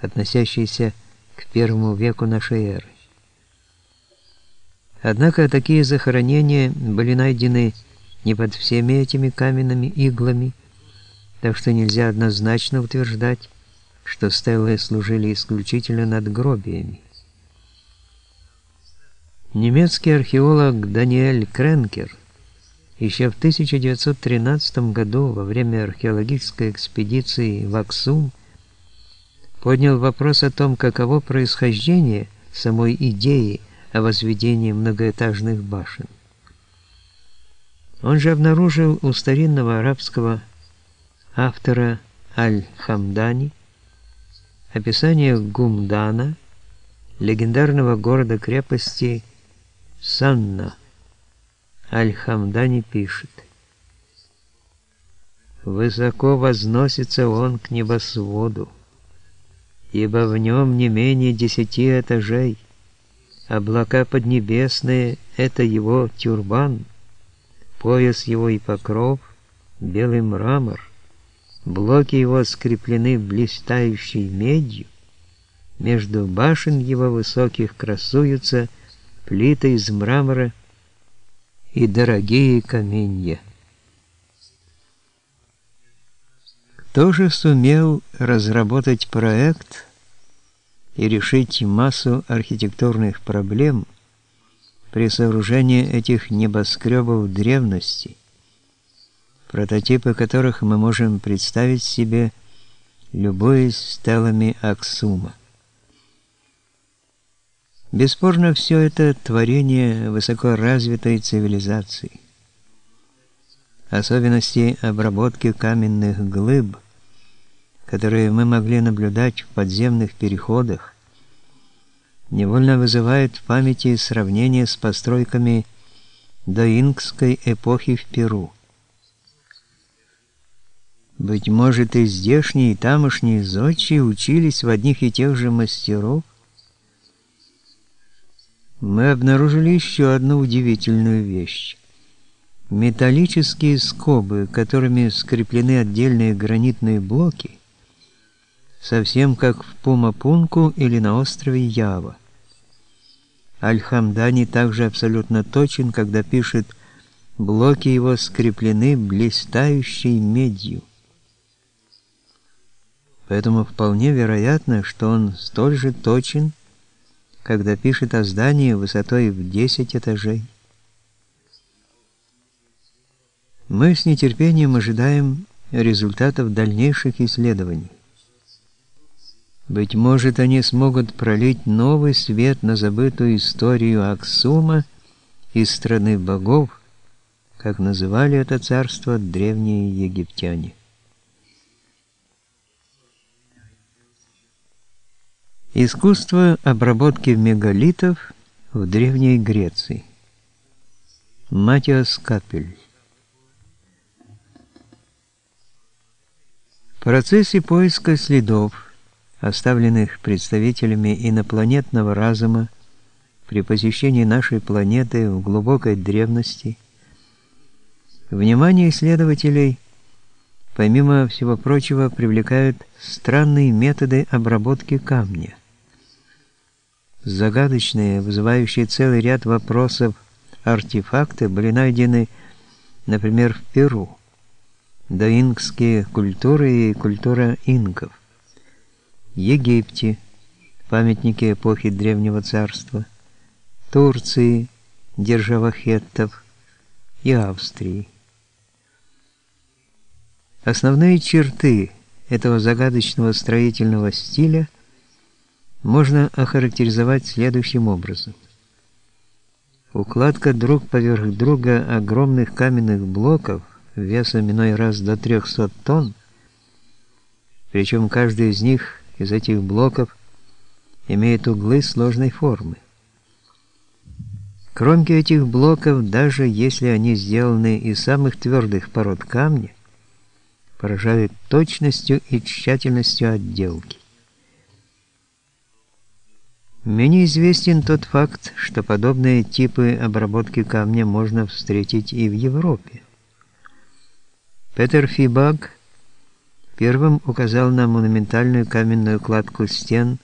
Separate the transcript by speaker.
Speaker 1: относящиеся к первому веку нашей эры. Однако такие захоронения были найдены не под всеми этими каменными иглами, так что нельзя однозначно утверждать, что стелы служили исключительно надгробиями. Немецкий археолог Даниэль Кренкер еще в 1913 году во время археологической экспедиции в Аксум поднял вопрос о том, каково происхождение самой идеи о возведении многоэтажных башен. Он же обнаружил у старинного арабского автора Аль-Хамдани описание Гумдана, легендарного города-крепости Санна. Аль-Хамдани пишет. «Высоко возносится он к небосводу, ибо в нем не менее десяти этажей. Облака поднебесные — это его тюрбан, пояс его и покров — белый мрамор, блоки его скреплены блистающей медью, между башен его высоких красуются плиты из мрамора и дорогие каменья. Кто же сумел разработать проект и решить массу архитектурных проблем при сооружении этих небоскребов древности, прототипы которых мы можем представить себе любуясь стелами Аксума? Бесспорно, все это творение высокоразвитой цивилизации. Особенности обработки каменных глыб, которые мы могли наблюдать в подземных переходах, невольно вызывают в памяти сравнение с постройками доингской эпохи в Перу. Быть может, и здешние, и тамошние зодчие учились в одних и тех же мастеров, мы обнаружили еще одну удивительную вещь. Металлические скобы, которыми скреплены отдельные гранитные блоки, совсем как в Пумапунку или на острове Ява. Аль-Хамдани также абсолютно точен, когда пишет «блоки его скреплены блистающей медью». Поэтому вполне вероятно, что он столь же точен, когда пишет о здании высотой в 10 этажей. Мы с нетерпением ожидаем результатов дальнейших исследований. Быть может, они смогут пролить новый свет на забытую историю Аксума из страны богов, как называли это царство древние египтяне. Искусство обработки мегалитов в Древней Греции. Матиас Капель. В процессе поиска следов, оставленных представителями инопланетного разума при посещении нашей планеты в глубокой древности, внимание исследователей, помимо всего прочего, привлекают странные методы обработки камня – Загадочные, вызывающие целый ряд вопросов артефакты были найдены, например, в Перу. Доингские культуры и культура инков. Египте, памятники эпохи Древнего Царства, Турции, держава хеттов и Австрии. Основные черты этого загадочного строительного стиля – можно охарактеризовать следующим образом. Укладка друг поверх друга огромных каменных блоков весом иной раз до 300 тонн, причем каждый из них, из этих блоков, имеет углы сложной формы. Кромки этих блоков, даже если они сделаны из самых твердых пород камня, поражают точностью и тщательностью отделки. Мне известен тот факт, что подобные типы обработки камня можно встретить и в Европе. Петер Фибак Первым указал на монументальную каменную кладку стен